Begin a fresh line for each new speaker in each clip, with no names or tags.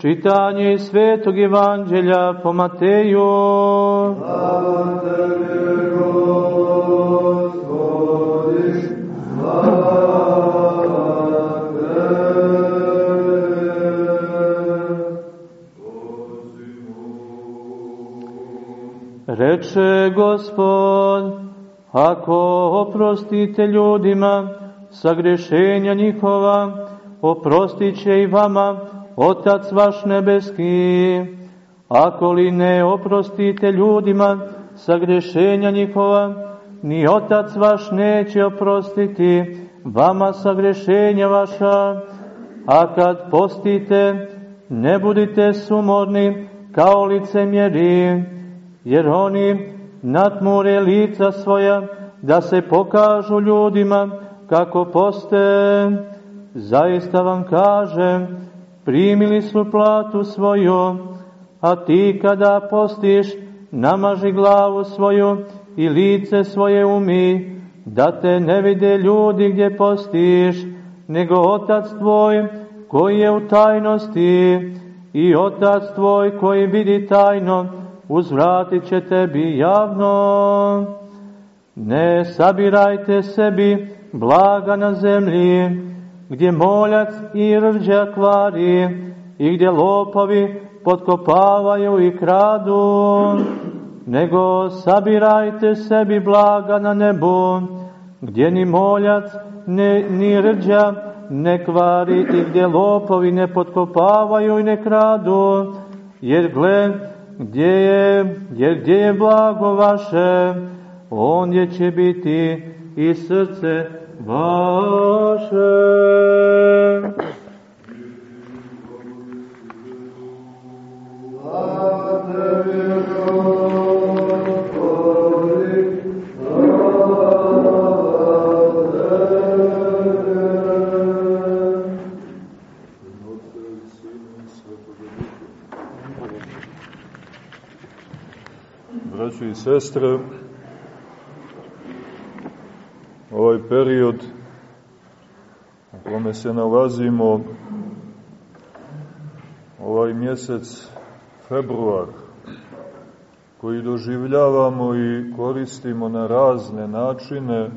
Čitanje iz Svetog Evanđelja po Mateju.
Slava Tebi, Gospodi, slava
Reče Gospod, ako oprostite ljudima sagrešenja njihova, oprostit će i vama Otac vaš nebeski. Ako li ne oprostite ljudima sagrešenja njihova, ni Otac vaš neće oprostiti vama sagrešenja vaša. A kad postite, ne budite sumorni kao licemjeri, jer oni natmure lica svoja da se pokažu ljudima kako poste. Zaista vam kažem, primili su platu svoju, a ti kada postiš, namaži glavu svoju i lice svoje umi, da te ne vide ljudi gdje postiš, nego Otac tvoj koji je u tajnosti i Otac tvoj koji vidi tajno, uzvratit će tebi javno. Ne sabirajte sebi blaga na zemlji, gdje moljac i rđa kvari i gdje lopovi potkopavaju i kradu, nego sabirajte sebi blaga na nebu, gdje ni moljac ne, ni rđa ne kvari i gdje lopovi ne potkopavaju i ne kradu, jer gle, gdje je, jer gdje je blago vaše, ondje će biti i srce vaše.
Braćo i sestre, ovaj period u kome se nalazimo, ovaj mjesec februar, koji doživljavamo i koristimo na razne načine,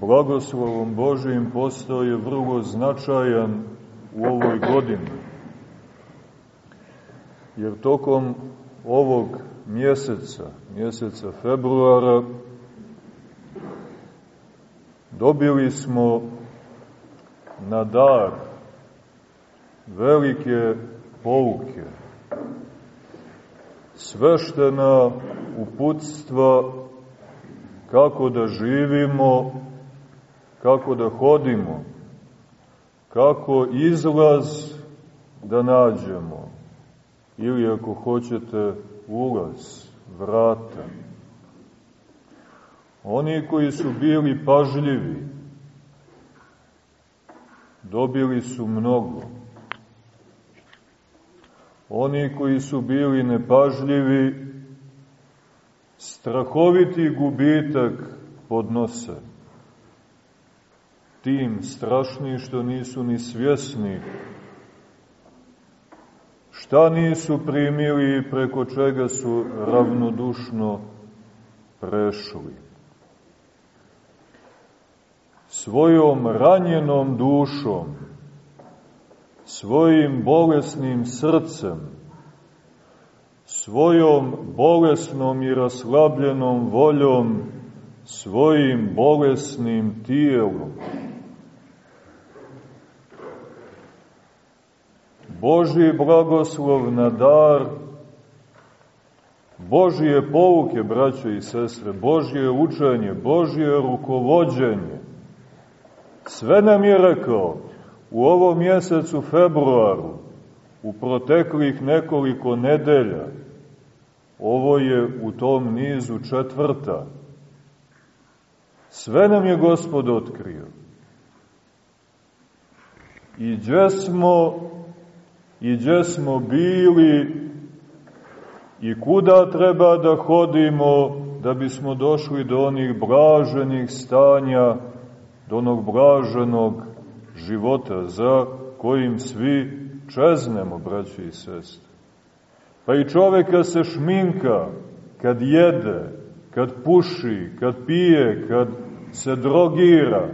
blagoslovom Božijim postoje vrlo značajan u ovoj godini. Jer tokom ovog mjeseca, mjeseca februara, dobili smo na dar velike pouke, sveštena uputstva kako da živimo, kako da hodimo, kako izlaz da nađemo, ili ako hoćete ulaz, vrata. Oni koji su bili pažljivi, dobili su mnogo. Oni koji su bili nepažljivi, strahoviti gubitak podnose. Tim strašni što nisu ni svjesni šta nisu primili i preko čega su ravnodušno prešli. Svojom ranjenom dušom, svojim bolesnim srcem, svojom bolesnom i raslabljenom voljom, svojim bolesnim tijelom, Božji blagoslov na dar, Božije pouke, braćo i sestre, Božje učenje, Božje rukovodđenje. Sve nam je rekao u ovom mjesecu februaru, u proteklih nekoliko nedelja, ovo je u tom nizu četvrta, sve nam je Gospod otkrio. I gdje smo i gdje smo bili i kuda treba da hodimo da bismo došli do onih blaženih stanja, do onog blaženog života za kojim svi čeznemo, braći i sestre. Pa i čoveka se šminka kad jede, kad puši, kad pije, kad se drogira,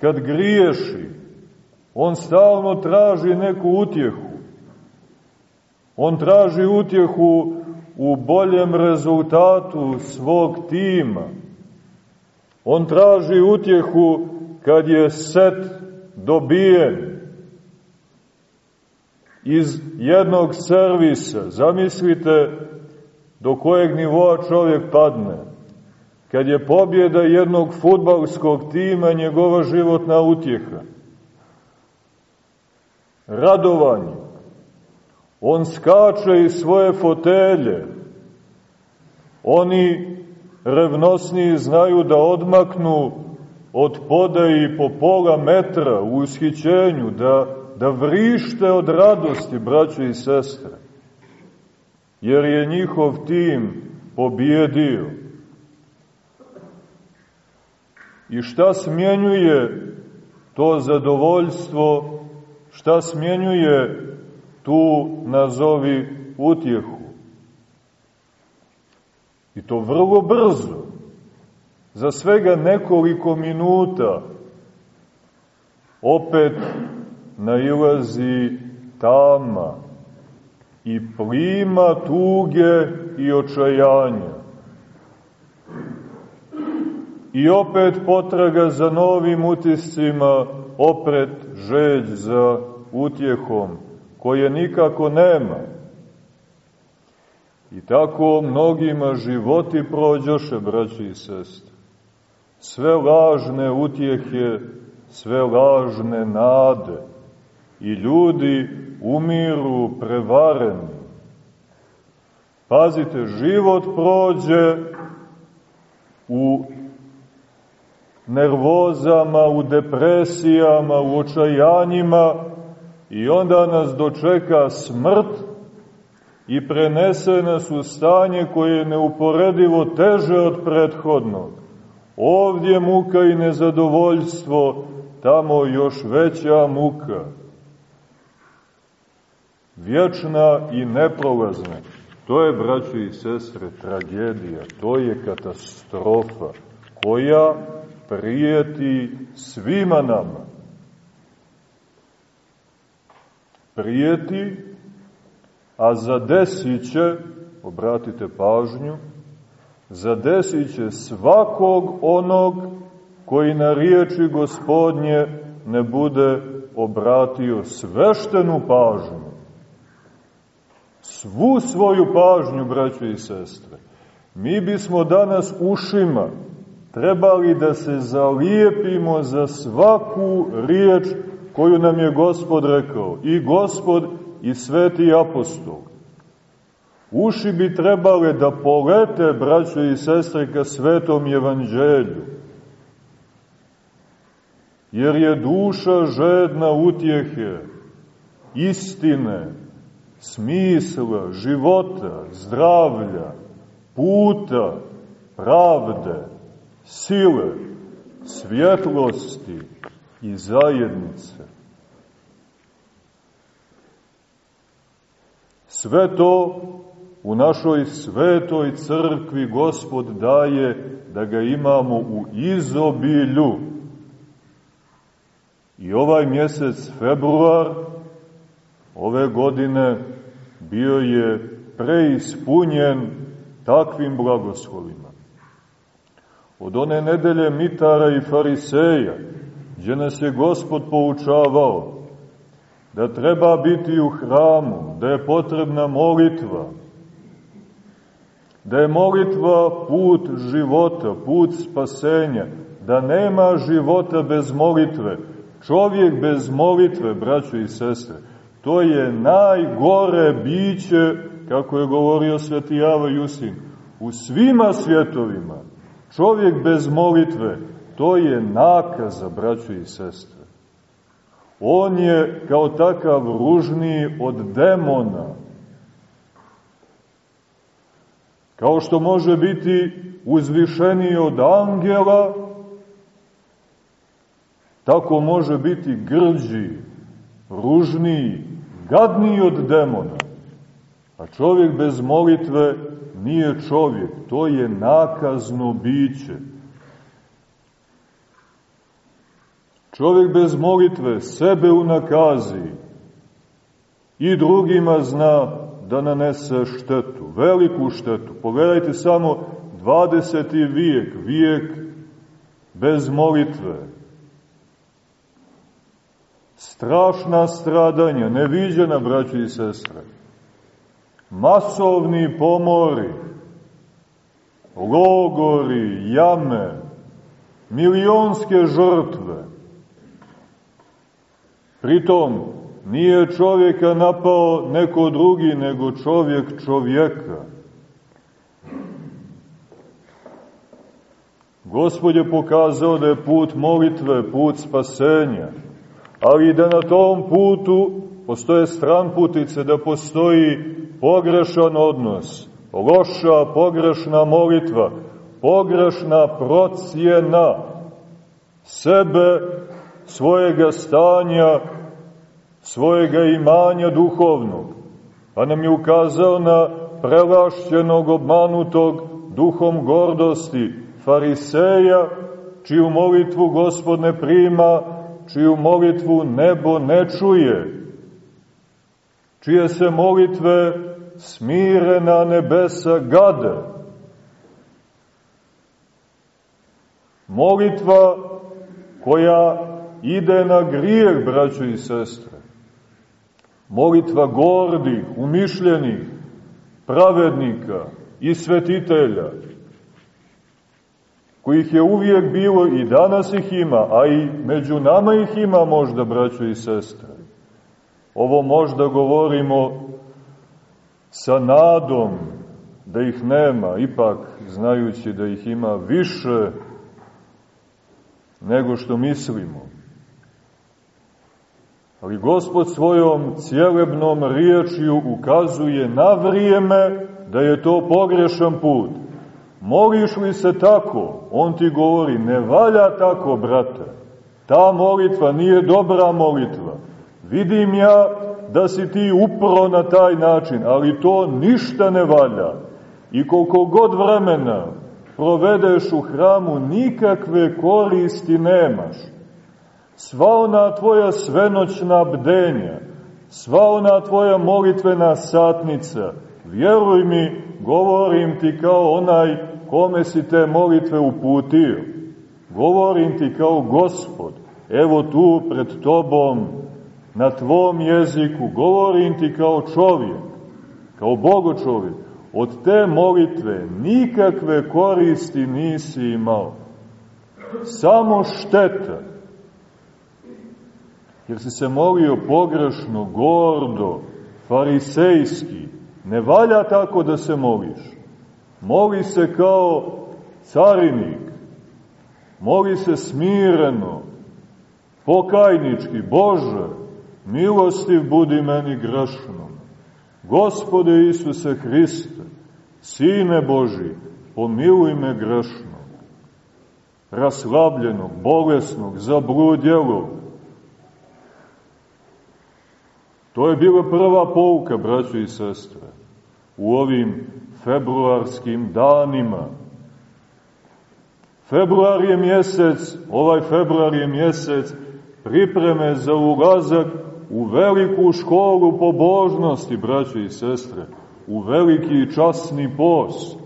kad griješi, on stalno traži neku utjehu. On traži utjehu u boljem rezultatu svog tima. On traži utjehu kad je set dobijen iz jednog servisa. Zamislite do kojeg nivoa čovjek padne. Kad je pobjeda jednog futbalskog tima njegova životna utjeha. Radovanje. On skače iz svoje fotelje. Oni revnosniji znaju da odmaknu od poda i po pola metra u ushićenju, da, da vrište od radosti, braće i sestre, jer je njihov tim pobjedio. I šta smjenjuje to zadovoljstvo, šta smjenjuje tu nazovi utjehu? I to vrlo brzo za svega nekoliko minuta opet nailazi tama i plima tuge i očajanja. I opet potraga za novim utiscima, opet žeđ za utjehom, koje nikako nema. I tako mnogima životi prođoše, braći i sestri sve lažne utjehe, sve lažne nade i ljudi umiru prevareni. Pazite, život prođe u nervozama, u depresijama, u očajanjima i onda nas dočeka smrt i prenese nas u stanje koje je neuporedivo teže od prethodnog. Ovdje muka i nezadovoljstvo, tamo još veća muka. Vječna i neprolazna. To je, braći i sestre, tragedija, to je katastrofa koja prijeti svima nama. Prijeti, a zadesit će, obratite pažnju, zadesit će svakog onog koji na riječi gospodnje ne bude obratio sveštenu pažnju. Svu svoju pažnju, braćo i sestre. Mi bismo danas ušima trebali da se zalijepimo za svaku riječ koju nam je gospod rekao. I gospod i sveti apostol. Uši bi trebale da polete, braćo i sestre, ka svetom evanđelju. Jer je duša žedna utjehe, istine, smisla, života, zdravlja, puta, pravde, sile, svjetlosti i zajednice. Sve to u našoj svetoj crkvi Gospod daje da ga imamo u izobilju. I ovaj mjesec februar ove godine bio je preispunjen takvim blagoslovima. Od one nedelje mitara i fariseja, gdje nas je Gospod poučavao da treba biti u hramu, da je potrebna molitva, da je molitva put života, put spasenja, da nema života bez molitve. Čovjek bez molitve, braćo i sestre, to je najgore biće, kako je govorio sveti Java Jusin, u svima svjetovima. Čovjek bez molitve, to je nakaza, braćo i sestre. On je kao takav ružniji od demona, kao što može biti uzvišeniji od angela, tako može biti grđi, ružniji, gadniji od demona. A čovjek bez molitve nije čovjek, to je nakazno biće. Čovjek bez molitve sebe unakazi i drugima zna da nanese štetu, veliku štetu. Pogledajte samo 20. vijek, vijek bez molitve. Strašna stradanja, neviđena, braći i sestre. Masovni pomori, logori, jame, milionske žrtve. Pritom, nije čovjeka napao neko drugi, nego čovjek čovjeka. Gospod je pokazao da je put molitve, put spasenja, ali da na tom putu postoje stranputice, da postoji pogrešan odnos, loša, pogrešna molitva, pogrešna procjena sebe, svojega stanja, svojega imanja duhovnog, pa nam je ukazao na prelašćenog, obmanutog duhom gordosti, fariseja, čiju molitvu gospod ne prima, čiju molitvu nebo ne čuje, čije se molitve smirena nebesa gade. Molitva koja ide na grijeh, braćo i sestre. Molitva gordih, umišljenih, pravednika i svetitelja, kojih je uvijek bilo i danas ih ima, a i među nama ih ima možda, braćo i sestre. Ovo možda govorimo sa nadom da ih nema, ipak znajući da ih ima više nego što mislimo. Ali Gospod svojom cijelebnom riječju ukazuje na vrijeme da je to pogrešan put. Moliš li se tako? On ti govori, ne valja tako, brate. Ta molitva nije dobra molitva. Vidim ja da si ti upro na taj način, ali to ništa ne valja. I koliko god vremena provedeš u hramu, nikakve koristi nemaš. Sva ona tvoja svenoćna bdenja, sva ona tvoja molitvena satnica, vjeruj mi, govorim ti kao onaj kome si te molitve uputio. Govorim ti kao gospod, evo tu pred tobom, na tvom jeziku, govorim ti kao čovjek, kao bogo čovjek. Od te molitve nikakve koristi nisi imao. Samo šteta. Jer si se molio pogrešno, gordo, farisejski. Ne valja tako da se moliš. Moli se kao carinik. Moli se smireno, pokajnički, Bože, milostiv budi meni grešnom. Gospode Isuse Hriste, Sine Boži, pomiluj me grešnog, raslabljenog, bolesnog, zabludjelog. To je bila prva pouka, braćo i sestre, u ovim februarskim danima. Februar je mjesec, ovaj februar je mjesec pripreme za ulazak u veliku školu pobožnosti, braće i sestre, u veliki časni post.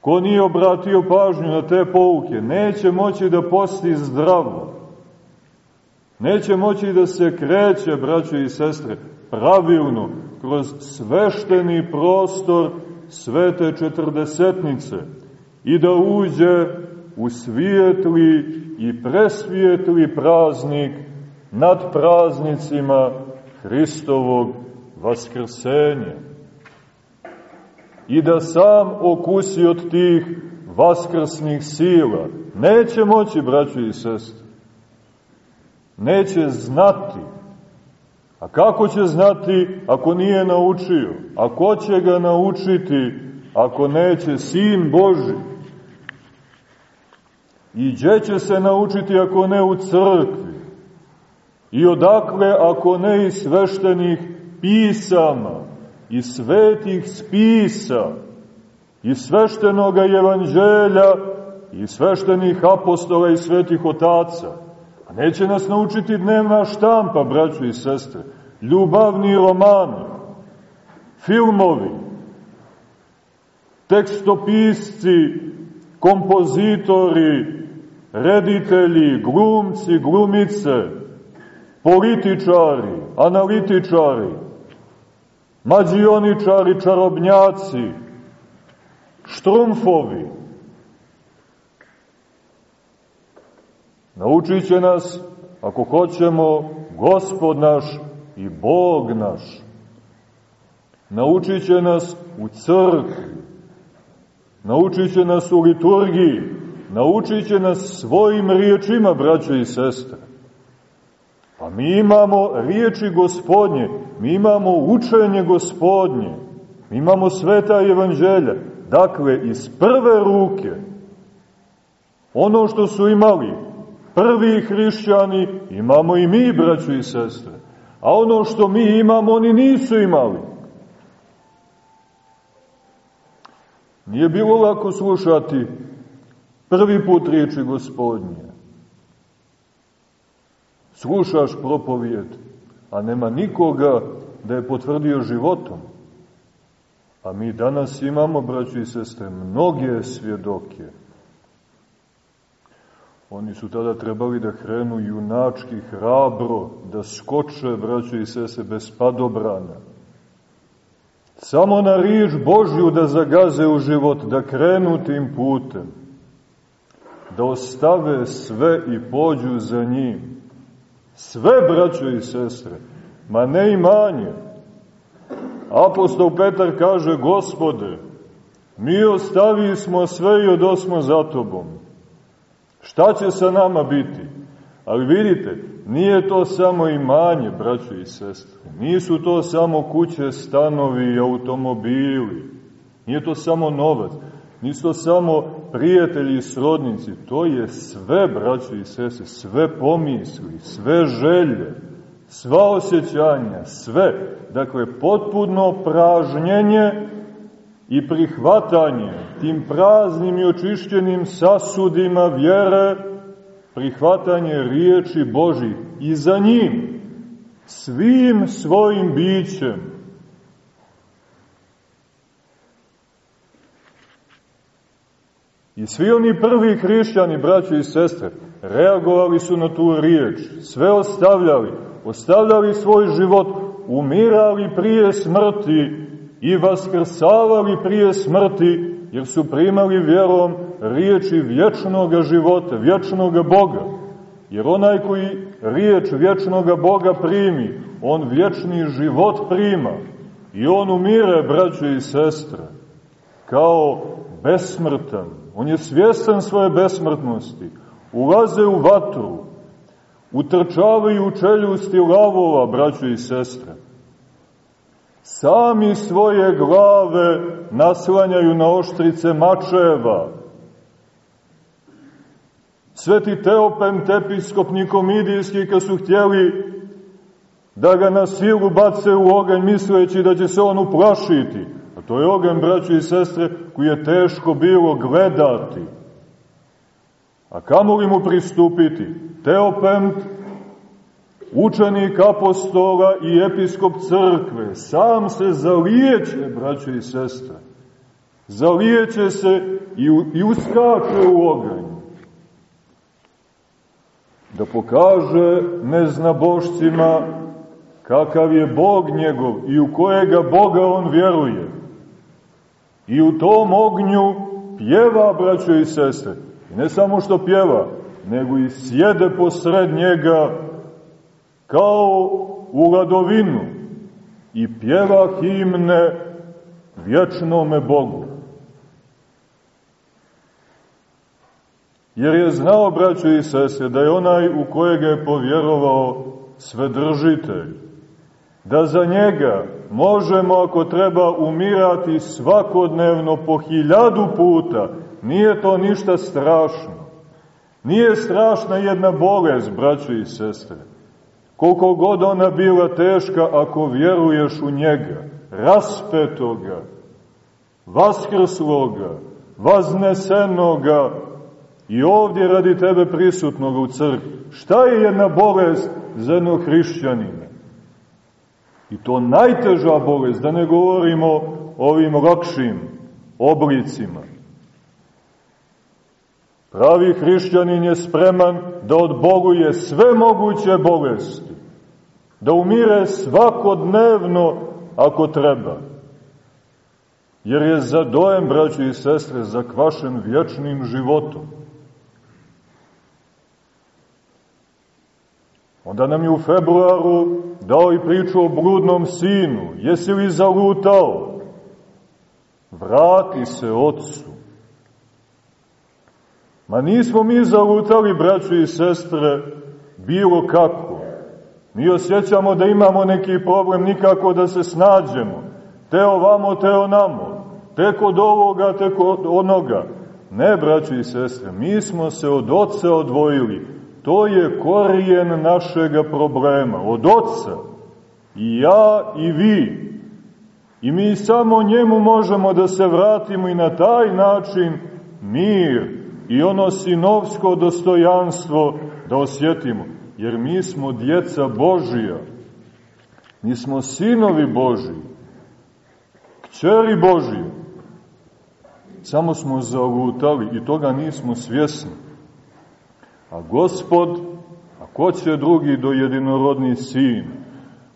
Ko nije obratio pažnju na te pouke, neće moći da posti zdravo. Neće moći da se kreće, braće i sestre, pravilno, kroz svešteni prostor svete četrdesetnice i da uđe u svijetli i presvijetli praznik nad praznicima Hristovog vaskrsenja. I da sam okusi od tih vaskrsnih sila. Neće moći, braćo i sestre. Neće znati A kako će znati ako nije naučio? A ko će ga naučiti ako neće Sin Boži? I gdje će se naučiti ako ne u crkvi? I odakle ako ne iz sveštenih pisama, i svetih spisa, i sveštenog evanđelja, i sveštenih apostola i svetih otaca. Neće nas naučiti dnevna štampa, braćo i sestre, ljubavni romani, filmovi, tekstopisci, kompozitori, reditelji, glumci, glumice, političari, analitičari, mađioničari, čarobnjaci, štrumfovi. Naučit će nas, ako hoćemo, gospod naš i Bog naš. Naučit će nas u crkvi, naučit će nas u liturgiji, naučit će nas svojim riječima, braće i sestre. Pa mi imamo riječi gospodnje, mi imamo učenje gospodnje, mi imamo sveta evanđelja, dakle iz prve ruke, ono što su imali prvi hrišćani, imamo i mi, braćo i sestre, a ono što mi imamo, oni nisu imali. Nije bilo lako slušati prvi put riječi gospodnje. Slušaš propovijed, a nema nikoga da je potvrdio životom. A mi danas imamo, braći i sestre, mnoge svjedoke. Oni su tada trebali da hrenu junački, hrabro, da skoče, braći i sestre, bez padobrana. Samo na riječ Božju da zagaze u život, da krenu tim putem. Da ostave sve i pođu za njim. Sve, braćo i sestre, ma ne imanje. Apostol Petar kaže, gospode, mi ostavi smo sve i odosmo za tobom. Šta će sa nama biti? Ali vidite, nije to samo imanje, braćo i sestre. Nisu to samo kuće, stanovi i automobili. Nije to samo novac. Nisu to samo prijatelji i srodnici. To je sve, braćo i sestre, sve pomisli, sve želje, sva osjećanja, sve. Dakle, potpuno pražnjenje i prihvatanje tim praznim i očišćenim sasudima vjere, prihvatanje riječi Boži i za njim, svim svojim bićem, I svi oni prvi hrišćani, braći i sestre, reagovali su na tu riječ, sve ostavljali, ostavljali svoj život, umirali prije smrti i vaskrsavali prije smrti, jer su primali vjerom riječi vječnog života, vječnog Boga. Jer onaj koji riječ vječnog Boga primi, on vječni život prima i on umire, braće i sestre, kao besmrtan. On je svjestan svoje besmrtnosti. Ulaze u vatru, utrčavaju u čeljusti lavova, braćo i sestre. Sami svoje glave naslanjaju na oštrice mačeva. Sveti Teopen, tepiskop Nikomidijski, kad su htjeli da ga na silu bace u oganj, misleći da će se on uplašiti. A to je oganj, braćo i sestre, koji je teško bilo gledati. A kamo li mu pristupiti? Teopent, učenik apostola i episkop crkve, sam se zalijeće, braćo i sestre. Zalijeće se i, i uskače u oganj. Da pokaže neznabošcima kakav je Bog njegov i u kojega Boga on vjeruje. I u tom ognju pjeva, braćo i sestre. I ne samo što pjeva, nego i sjede posred njega kao u ladovinu i pjeva himne vječnome Bogu. Jer je znao, braćo i sestre, da je onaj u kojega je povjerovao svedržitelj, da za njega možemo, ako treba, umirati svakodnevno po hiljadu puta, nije to ništa strašno. Nije strašna jedna bolest, braćo i sestre. Koliko god ona bila teška, ako vjeruješ u njega, raspetoga, vaskrsloga, vaznesenoga i ovdje radi tebe prisutnog u crkvi. Šta je jedna bolest za jednog hrišćanina? I to najteža bolest, da ne govorimo ovim lakšim oblicima. Pravi hrišćanin je spreman da odboluje sve moguće bolesti, da umire svakodnevno ako treba. Jer je zadojem, braći i sestre, zakvašen vječnim životom. Onda nam je u februaru dao i priču o bludnom sinu. Jesi li zalutao? Vrati se ocu. Ma nismo mi zalutali, braćo i sestre, bilo kako. Mi osjećamo da imamo neki problem, nikako da se snađemo. Te ovamo, te onamo. Tek od ovoga, tek od onoga. Ne, braćo i sestre, mi smo se od oca odvojili. To je korijen našega problema. Od oca. I ja i vi. I mi samo njemu možemo da se vratimo i na taj način mir i ono sinovsko dostojanstvo da osjetimo. Jer mi smo djeca Božija. Mi smo sinovi Božiji. Kćeri Božiji. Samo smo zalutali i toga nismo svjesni. A gospod, a ko će drugi do jedinorodni sin,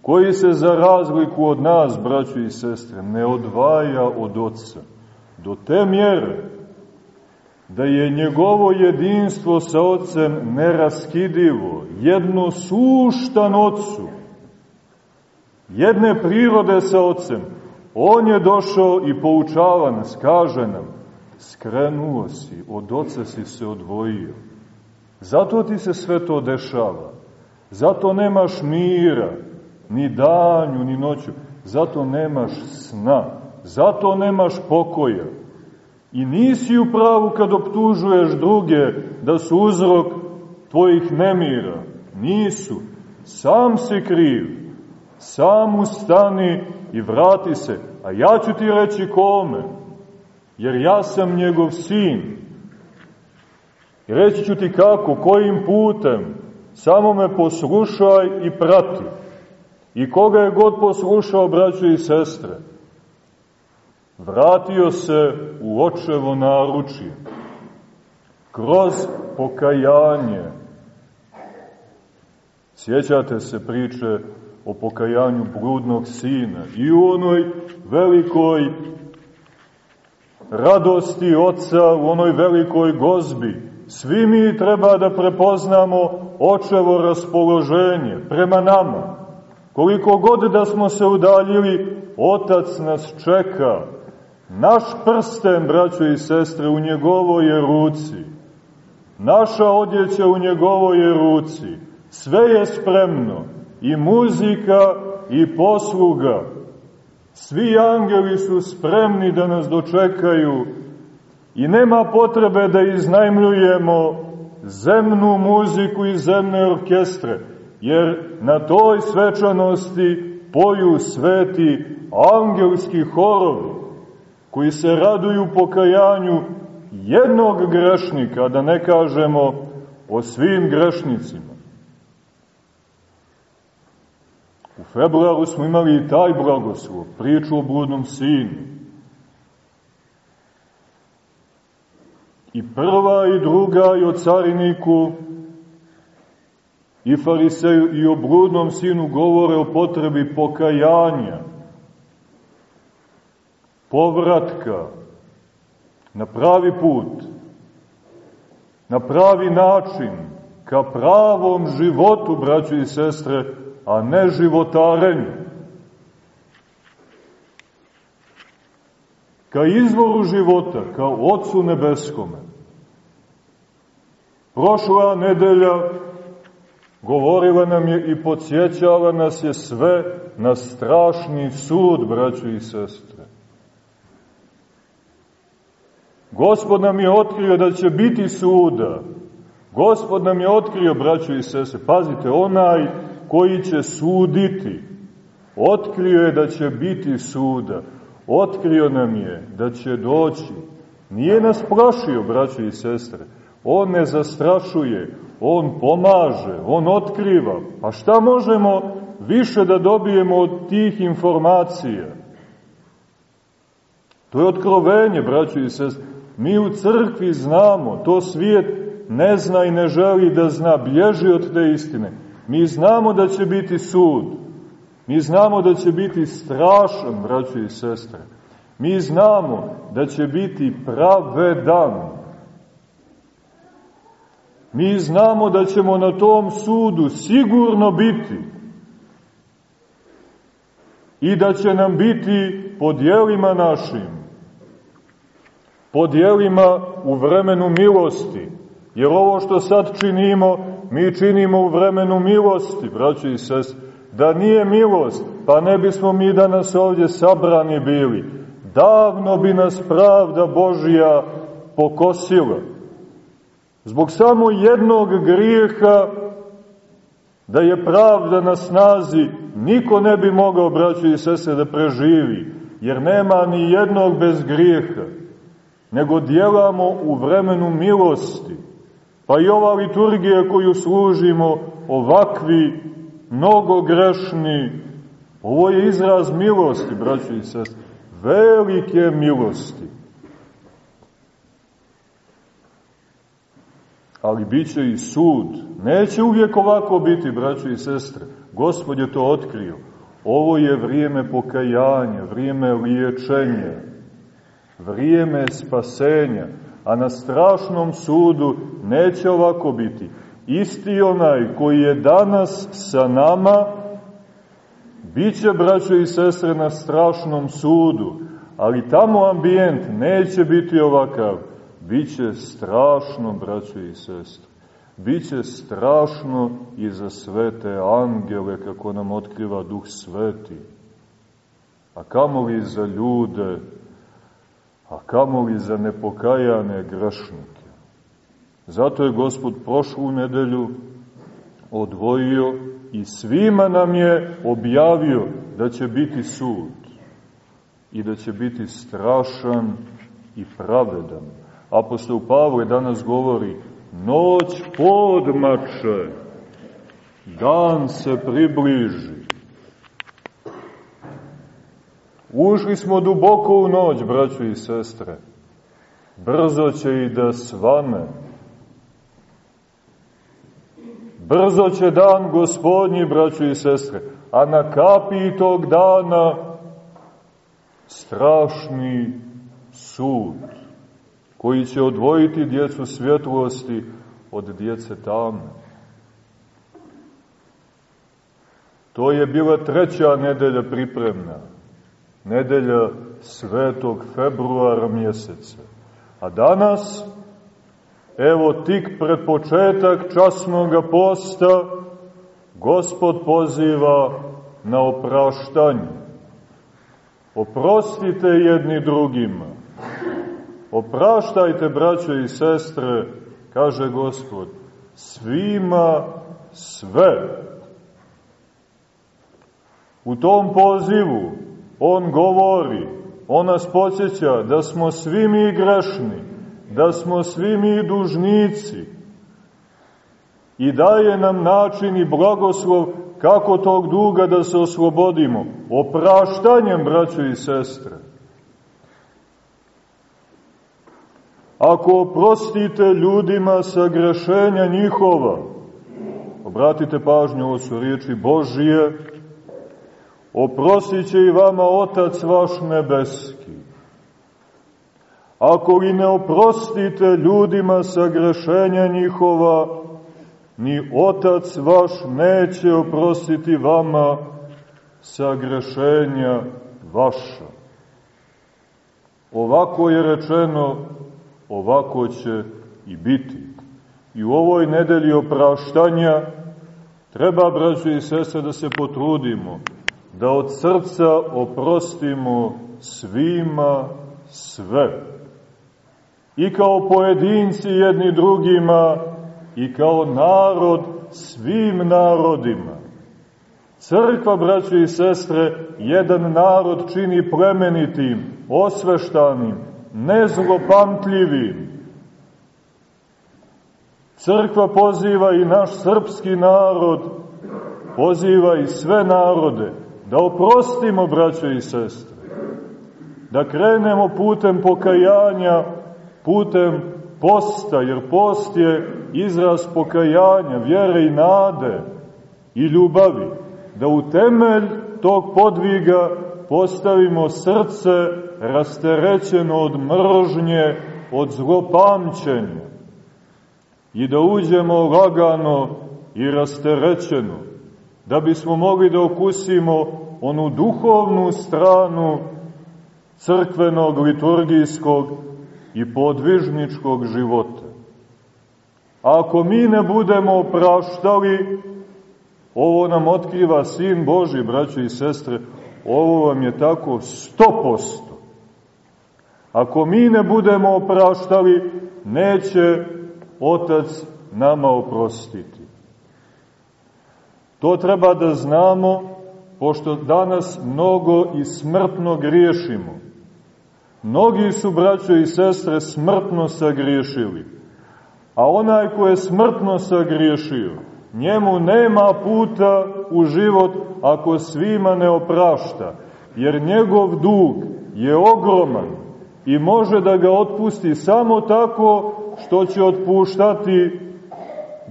koji se za razliku od nas, braćo i sestre, ne odvaja od oca, do te mjere da je njegovo jedinstvo sa ocem neraskidivo, jedno suštan ocu, jedne prirode sa ocem, on je došao i poučava nas, kaže nam, skrenuo si, od oca si se odvojio. Zato ti se sve to dešava. Zato nemaš mira, ni danju, ni noću. Zato nemaš sna. Zato nemaš pokoja. I nisi u pravu kad optužuješ druge da su uzrok tvojih nemira. Nisu. Sam si kriv. Sam ustani i vrati se. A ja ću ti reći kome. Jer ja sam njegov sin. I reći ću ti kako, kojim putem. Samo me poslušaj i prati. I koga je god poslušao, braćo i sestre, vratio se u očevo naručje, kroz pokajanje. Sjećate se priče o pokajanju bludnog sina i u onoj velikoj radosti oca, u onoj velikoj gozbi. Svi mi treba da prepoznamo očevo raspoloženje prema nama. Koliko god da smo se udaljili, Otac nas čeka, Naš prsten, braćo i sestre, u njegovoj je ruci. Naša odjeća u njegovoj je ruci. Sve je spremno. I muzika i posluga. Svi angeli su spremni da nas dočekaju i nema potrebe da iznajmljujemo zemnu muziku i zemne orkestre, jer na toj svečanosti poju sveti angelski horovi koji se raduju pokajanju jednog grešnika, da ne kažemo o svim grešnicima. U februaru smo imali i taj blagoslov, priču o bludnom sinu. I prva i druga i o cariniku i fariseju i o bludnom sinu govore o potrebi pokajanja povratka na pravi put, na pravi način, ka pravom životu, braćo i sestre, a ne životarenju. Ka izvoru života, ka Otcu Nebeskome. Prošla nedelja govorila nam je i podsjećala nas je sve na strašni sud, braćo i sestre. Gospod nam je otkrio da će biti suda. Gospod nam je otkrio, braćo i sese, pazite, onaj koji će suditi, otkrio je da će biti suda, otkrio nam je da će doći. Nije nas plašio, braćo i sestre, on ne zastrašuje, on pomaže, on otkriva. Pa šta možemo više da dobijemo od tih informacija? To je otkrovenje, braćo i sestre. Mi u crkvi znamo, to svijet ne zna i ne želi da zna, bježi od te istine. Mi znamo da će biti sud. Mi znamo da će biti strašan, braćo i sestre. Mi znamo da će biti pravedan. Mi znamo da ćemo na tom sudu sigurno biti i da će nam biti po dijelima našim, po dijelima u vremenu milosti, jer ovo što sad činimo, mi činimo u vremenu milosti, braći i sest, da nije milost, pa ne bismo mi danas ovdje sabrani bili, davno bi nas pravda Božija pokosila. Zbog samo jednog grijeha da je pravda na snazi, niko ne bi mogao, braći i sese, da preživi, jer nema ni jednog bez grijeha, nego djelamo u vremenu milosti. Pa i ova liturgija koju služimo, ovakvi, mnogo grešni, ovo je izraz milosti, braći i sese, velike milosti. ali bit i sud. Neće uvijek ovako biti, braćo i sestre. Gospod je to otkrio. Ovo je vrijeme pokajanja, vrijeme liječenja, vrijeme spasenja, a na strašnom sudu neće ovako biti. Isti onaj koji je danas sa nama, bit će, braćo i sestre, na strašnom sudu, ali tamo ambijent neće biti ovakav Biće strašno, braćo i sestre. Biće strašno i za svete angele, kako nam otkriva Duh Sveti. A kamoli za ljude, a kamoli za nepokajane grešnike. Zato je Gospod prošlu nedelju odvojio i svima nam je objavio da će biti sud i da će biti strašan i pravedan Apostol Pavle danas govori, noć podmače, dan se približi. Ušli smo duboko u noć, braćo i sestre. Brzo će i da svane. Brzo će dan gospodnji, braćo i sestre, a na kapiji tog dana strašni sud koji će odvojiti djecu svjetlosti od djece tame. To je bila treća nedelja pripremna, nedelja svetog februara mjeseca. A danas, evo tik pred početak časnog posta, Gospod poziva na opraštanje. Oprostite jedni drugima, Opraštajte, braćo i sestre, kaže Gospod, svima sve. U tom pozivu on govori, on nas podsjeća da smo svi mi grešni, da smo svi mi dužnici i daje nam način i blagoslov kako tog duga da se oslobodimo, opraštanjem, braćo i sestre. Ako oprostite ljudima sagrešenja njihova, obratite pažnju, ovo su riječi Božije, oprostit će i vama Otac vaš nebeski. Ako li ne oprostite ljudima sagrešenja njihova, ni Otac vaš neće oprostiti vama sagrešenja vaša. Ovako je rečeno ovako će i biti. I u ovoj nedelji opraštanja treba, braćo i sese, da se potrudimo, da od srca oprostimo svima sve. I kao pojedinci jedni drugima, i kao narod svim narodima. Crkva, braćo i sestre, jedan narod čini plemenitim, osveštanim, nezlopamtljivim. Crkva poziva i naš srpski narod, poziva i sve narode, da oprostimo, braćo i sestre, da krenemo putem pokajanja, putem posta, jer post je izraz pokajanja, vjere i nade i ljubavi, da u temelj tog podviga postavimo srce rasterećeno od mržnje, od zlopamćenja. I da uđemo lagano i rasterećeno, da bismo mogli da okusimo onu duhovnu stranu crkvenog, liturgijskog i podvižničkog života. A ako mi ne budemo opraštali, ovo nam otkriva Sin Boži, braćo i sestre, ovo vam je tako sto posto. Ako mi ne budemo opraštali, neće Otac nama oprostiti. To treba da znamo, pošto danas mnogo i smrtno griješimo. Mnogi su, braćo i sestre, smrtno sagriješili. A onaj ko je smrtno sagriješio, njemu nema puta u život ako svima ne oprašta, jer njegov dug je ogroman i može da ga otpusti samo tako što će otpuštati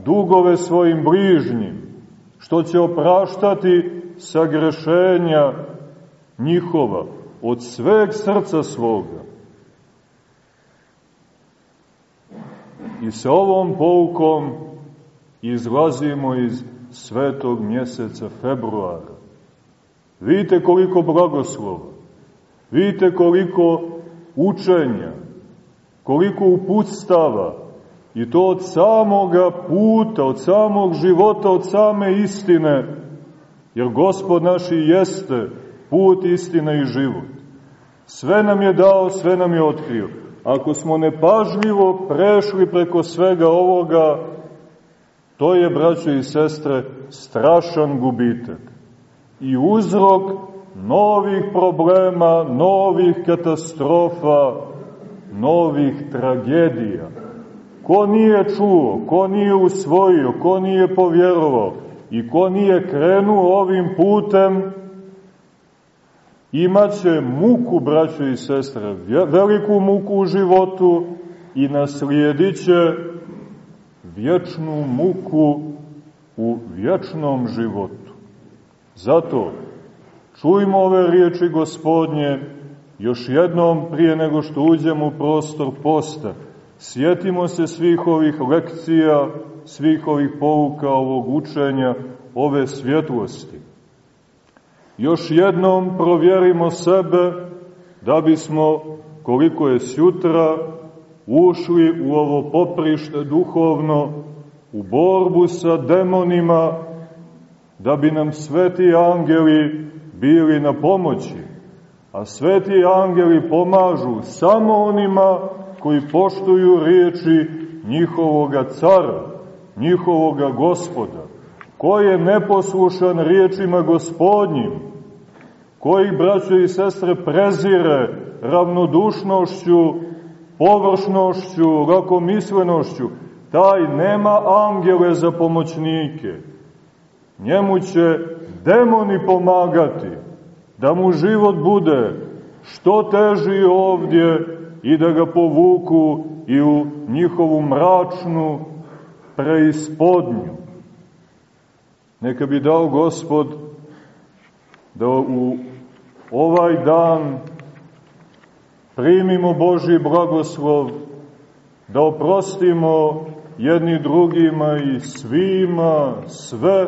dugove svojim bližnjim, što će opraštati sagrešenja njihova od sveg srca svoga. I sa ovom poukom izlazimo iz svetog mjeseca februara. Vidite koliko blagoslova, vidite koliko učenja, koliko uputstava, i to od samoga puta, od samog života, od same istine, jer Gospod naši jeste put, istina i život. Sve nam je dao, sve nam je otkrio. Ako smo nepažljivo prešli preko svega ovoga, to je, braćo i sestre, strašan gubitak. I uzrok novih problema, novih katastrofa, novih tragedija. Ko nije čuo, ko nije usvojio, ko nije povjerovao i ko nije krenuo ovim putem, imaće muku, braćo i sestre, veliku muku u životu i naslijedit će vječnu muku u vječnom životu. Zato čujmo ove riječi gospodnje još jednom prije nego što uđemo u prostor posta. Sjetimo se svih ovih lekcija, svih ovih pouka, ovog učenja, ove svjetlosti još jednom provjerimo sebe da bismo, koliko je sjutra, ušli u ovo poprište duhovno, u borbu sa demonima, da bi nam sveti angeli bili na pomoći. A sveti angeli pomažu samo onima koji poštuju riječi njihovoga cara, njihovoga gospoda. Ko je neposlušan riječima gospodnjim, koji, braćo i sestre, prezire ravnodušnošću, površnošću, lakomislenošću, taj nema angele za pomoćnike. Njemu će demoni pomagati, da mu život bude što teži ovdje i da ga povuku i u njihovu mračnu preispodnju. Neka bi dao gospod da u ovaj dan primimo Boži blagoslov, da oprostimo jedni drugima i svima sve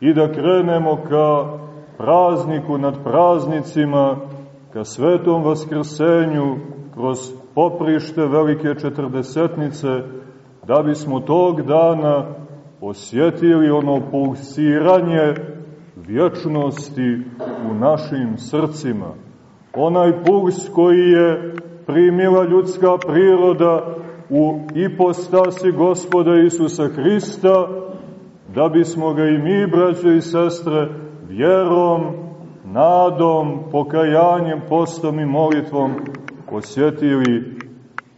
i da krenemo ka prazniku nad praznicima, ka svetom vaskrsenju kroz poprište velike četrdesetnice, da bismo tog dana osjetili ono pulsiranje vječnosti u našim srcima. Onaj puls koji je primila ljudska priroda u ipostasi gospoda Isusa Hrista, da bismo ga i mi, braćo i sestre, vjerom, nadom, pokajanjem, postom i molitvom osjetili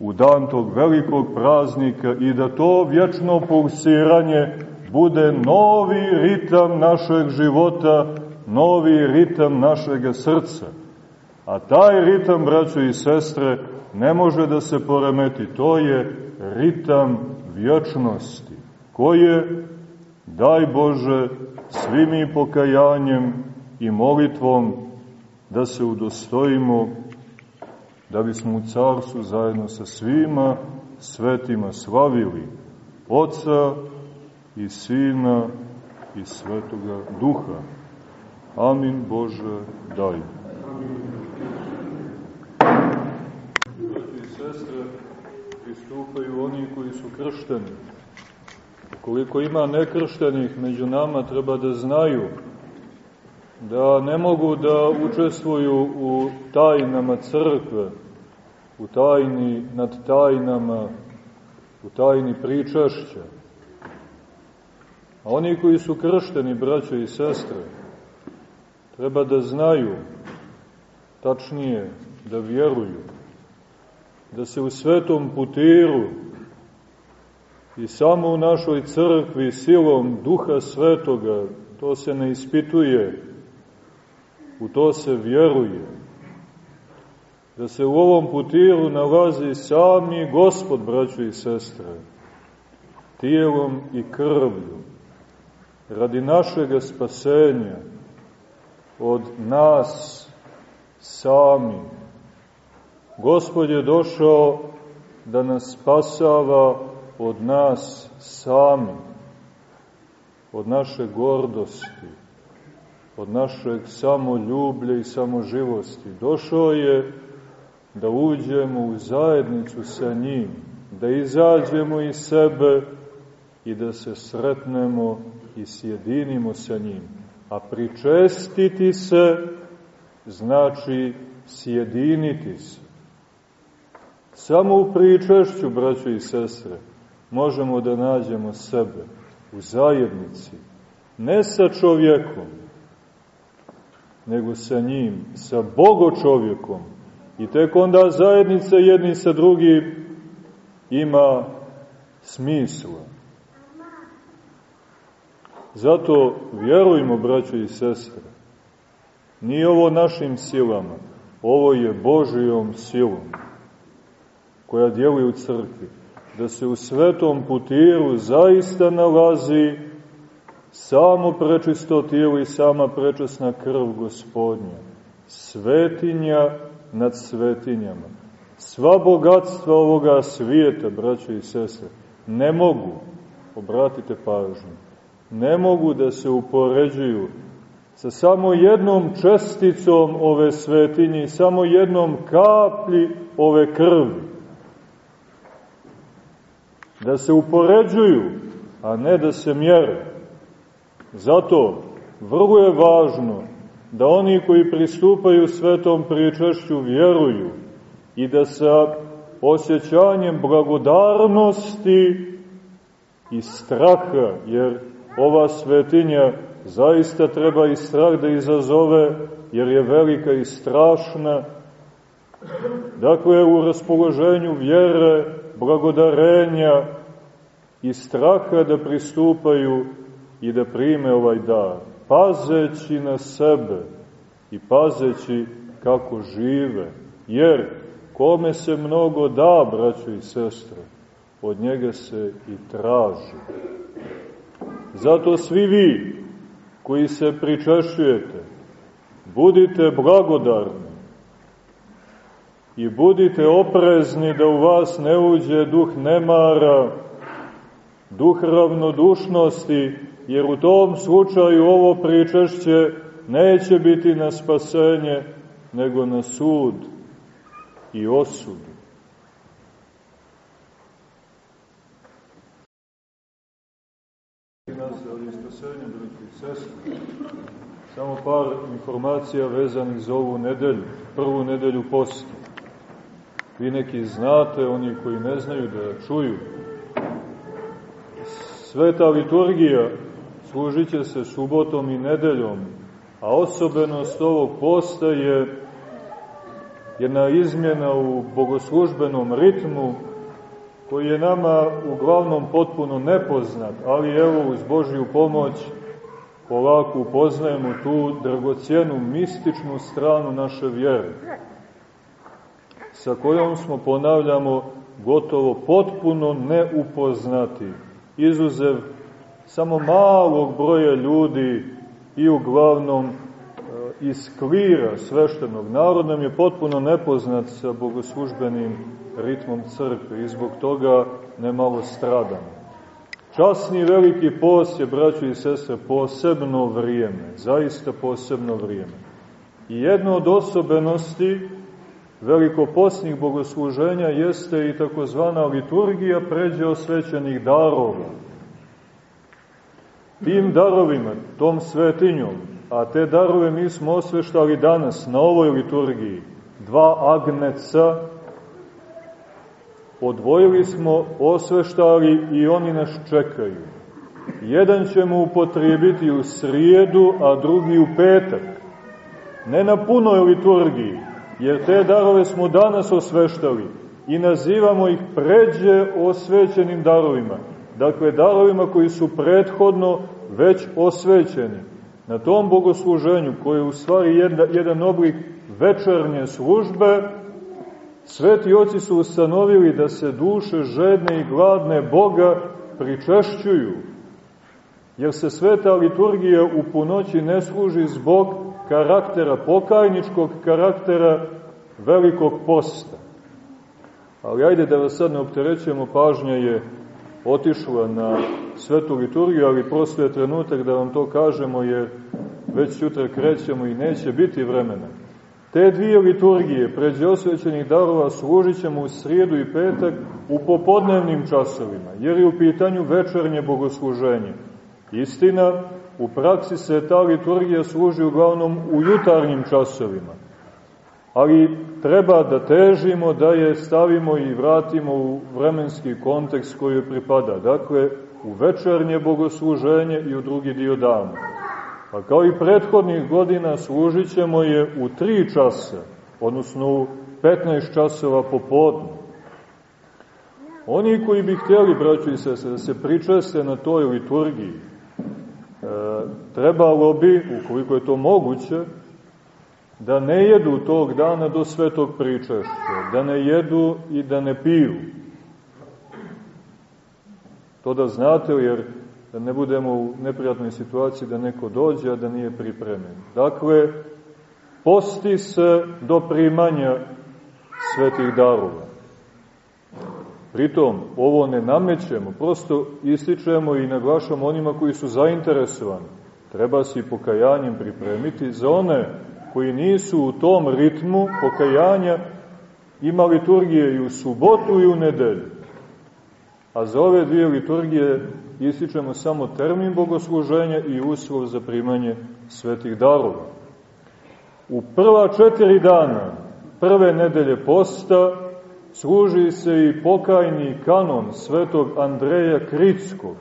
u dan tog velikog praznika i da to vječno pulsiranje bude novi ritam našeg života, novi ritam našeg srca. A taj ritam, braćo i sestre, ne može da se poremeti. To je ritam vječnosti, koje, daj Bože, svim i pokajanjem i molitvom da se udostojimo da bismo u carstvu zajedno sa svima svetima slavili Oca i Sina i Svetoga Duha. Amin Bože, daj. I sestre, pristupaju oni koji su kršteni. Ukoliko ima nekrštenih među nama, treba da znaju da ne mogu da učestvuju u tajnama crkve, u tajni nad tajnama, u tajni pričašća. A oni koji su kršteni, braćo i sestre, treba da znaju, tačnije, da vjeruju, da se u svetom putiru i samo u našoj crkvi silom duha svetoga, to se ne ispituje, u to se vjeruje. Da se u ovom putiru nalazi sami gospod, braćo i sestre, tijelom i krvlju, radi našeg spasenja od nas sami. Gospod je došao da nas spasava od nas sami, od naše gordosti, od našeg samoljublja i samoživosti. Došao je da uđemo u zajednicu sa njim, da izađemo iz sebe i da se sretnemo i sjedinimo sa njim. A pričestiti se znači sjediniti se. Samo u pričešću, braćo i sestre, možemo da nađemo sebe u zajednici, ne sa čovjekom, nego sa njim, sa Bogo čovjekom. I tek onda zajednica jedni sa drugim ima smisla. Zato vjerujmo, braćo i sestre, nije ovo našim silama, ovo je Božijom silom koja djeluje u crkvi, da se u svetom putiru zaista nalazi samo prečisto tijelo i sama prečasna krv gospodnja, svetinja nad svetinjama. Sva bogatstva ovoga svijeta, braćo i sestre, ne mogu, obratite pažnju, ne mogu da se upoređuju sa samo jednom česticom ove svetinje i samo jednom kaplji ove krvi. Da se upoređuju, a ne da se mjere. Zato vrlo je važno da oni koji pristupaju svetom pričešću vjeruju i da sa osjećanjem blagodarnosti i straha, jer ova svetinja zaista treba i strah da izazove, jer je velika i strašna. Dakle, u raspoloženju vjere, blagodarenja i straha da pristupaju i da prime ovaj dar, pazeći na sebe i pazeći kako žive, jer kome se mnogo da, braćo i sestre, od njega se i traži. Zato svi vi koji se pričešćujete, budite blagodarni i budite oprezni da u vas ne uđe duh nemara, duh ravnodušnosti, jer u tom slučaju ovo pričešće neće biti na spasenje, nego na sud i osudu. Samo par informacija vezanih za ovu nedelju, prvu nedelju posta. Vi neki znate, oni koji ne znaju da čuju. Sveta liturgija služit će se subotom i nedeljom, a osobenost ovog posta je jedna izmjena u bogoslužbenom ritmu koji je nama uglavnom potpuno nepoznat, ali evo uz Božju pomoć polako upoznajemo tu dragocijenu mističnu stranu naše vjere, sa kojom smo, ponavljamo, gotovo potpuno neupoznati, izuzev samo malog broja ljudi i uglavnom e, iz klira sveštenog naroda nam je potpuno nepoznat sa bogoslužbenim ritmom crkve i zbog toga nemalo stradamo. Časni veliki post je, braćo i sestre, posebno vrijeme, zaista posebno vrijeme. I jedno od osobenosti velikopostnih bogosluženja jeste i takozvana liturgija pređe osvećenih darova. Tim darovima, tom svetinjom, a te darove mi smo osveštali danas na ovoj liturgiji, dva agneca, odvojili smo, osveštali i oni nas čekaju. Jedan ćemo upotrijebiti u srijedu, a drugi u petak. Ne na punoj liturgiji, jer te darove smo danas osveštali i nazivamo ih pređe osvećenim darovima. Dakle, darovima koji su prethodno već osvećeni. Na tom bogosluženju, koje je u stvari jedan, jedan oblik večernje službe, sveti oci su ustanovili da se duše žedne i gladne Boga pričešćuju, jer se sveta liturgija u punoći ne služi zbog karaktera, pokajničkog karaktera velikog posta. Ali ajde da vas sad ne opterećujemo, pažnja je otišla na svetu liturgiju, ali prosto je trenutak da vam to kažemo, jer već sutra krećemo i neće biti vremena. Te dvije liturgije, pređe osvećenih darova, služit ćemo u srijedu i petak u popodnevnim časovima, jer je u pitanju večernje bogosluženje. Istina, u praksi se ta liturgija služi uglavnom u jutarnjim časovima, ali treba da težimo da je stavimo i vratimo u vremenski kontekst koji je pripada. Dakle, u večernje bogosluženje i u drugi dio dana. Pa kao i prethodnih godina služit ćemo je u tri časa, odnosno u 15 časova popodne. Oni koji bi htjeli, braću i sese, da se pričeste na toj liturgiji, e, trebalo bi, ukoliko je to moguće, da ne jedu tog dana do svetog pričešća, da ne jedu i da ne piju. To da znate, jer da ne budemo u neprijatnoj situaciji da neko dođe, a da nije pripremljen. Dakle, posti se do primanja svetih darova. Pritom, ovo ne namećemo, prosto ističemo i naglašamo onima koji su zainteresovani. Treba se i pokajanjem pripremiti za one koji nisu u tom ritmu pokajanja ima liturgije i u subotu i u nedelju. A za ove dvije liturgije ističemo samo termin bogosluženja i uslov za primanje svetih darova. U prva četiri dana prve nedelje posta služi se i pokajni kanon svetog Andreja Kritskog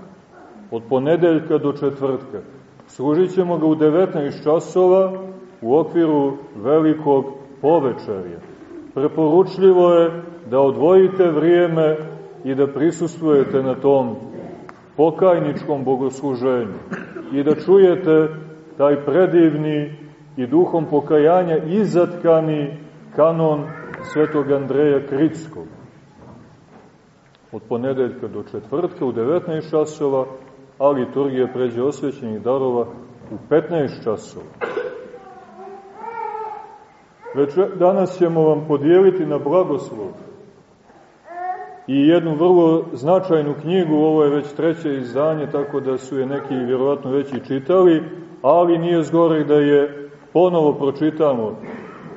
od ponedeljka do četvrtka. Služit ćemo ga u 19 časova u okviru velikog povečarja. Preporučljivo je da odvojite vrijeme i da prisustujete na tom pokajničkom bogosluženju i da čujete taj predivni i duhom pokajanja izatkani kanon svetog Andreja Kritskog. Od ponedeljka do četvrtka u 19 časova, a liturgija pređe osvećenih darova u 15 časova. Već danas ćemo vam podijeliti na blagoslov i jednu vrlo značajnu knjigu, ovo je već treće izdanje, tako da su je neki vjerovatno već i čitali, ali nije zgore da je ponovo pročitamo.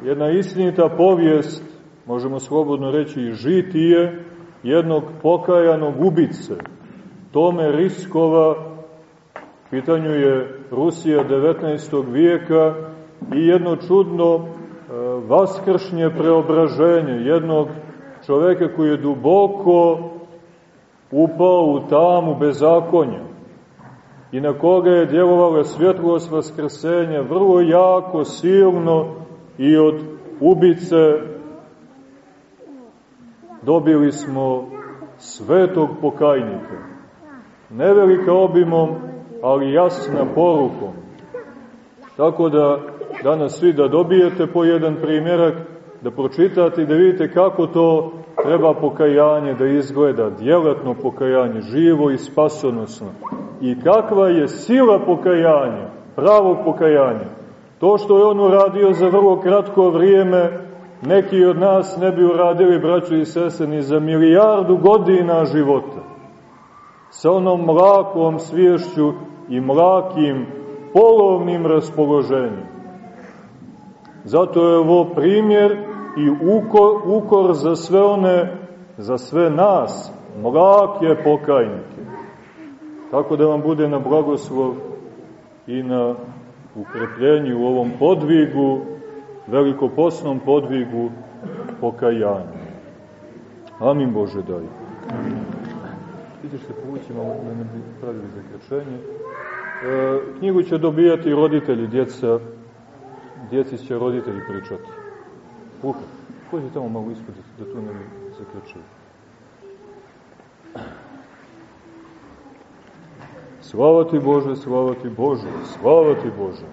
Jedna istinita povijest, možemo slobodno reći i žitije, jednog pokajanog ubice, Tome Riskova, pitanju je Rusija 19. vijeka i jedno čudno vaskršnje preobraženje jednog čoveka koji je duboko upao u tamu bezakonja i na koga je djelovala svjetlost vaskrsenja vrlo jako, silno i od ubice dobili smo svetog pokajnika. Nevelika obimom, ali jasna porukom. Tako da danas svi da dobijete po jedan primjerak, da pročitate i da vidite kako to treba pokajanje da izgleda, djelatno pokajanje, živo i spasonosno. I kakva je sila pokajanja, pravog pokajanja. To što je on uradio za vrlo kratko vrijeme, neki od nas ne bi uradili, braćo i sese, ni za milijardu godina života. Sa onom mlakom sviješću i mlakim polovnim raspoloženjem. Zato je ovo primjer i ukor, ukor za sve one, za sve nas, mlake pokajnike. Tako da vam bude na blagoslov i na ukrepljenju u ovom podvigu, velikoposnom podvigu pokajanja. Amin Bože daj. Vidiš se povući malo da ne bi pravili zakrečenje. E, knjigu će dobijati roditelji, djeca, djeci će roditelji pričati. Luka, pođi tamo malo ispod da tu ne bi zakrečili. Slava ti Bože, slava ti Bože, slava ti Bože.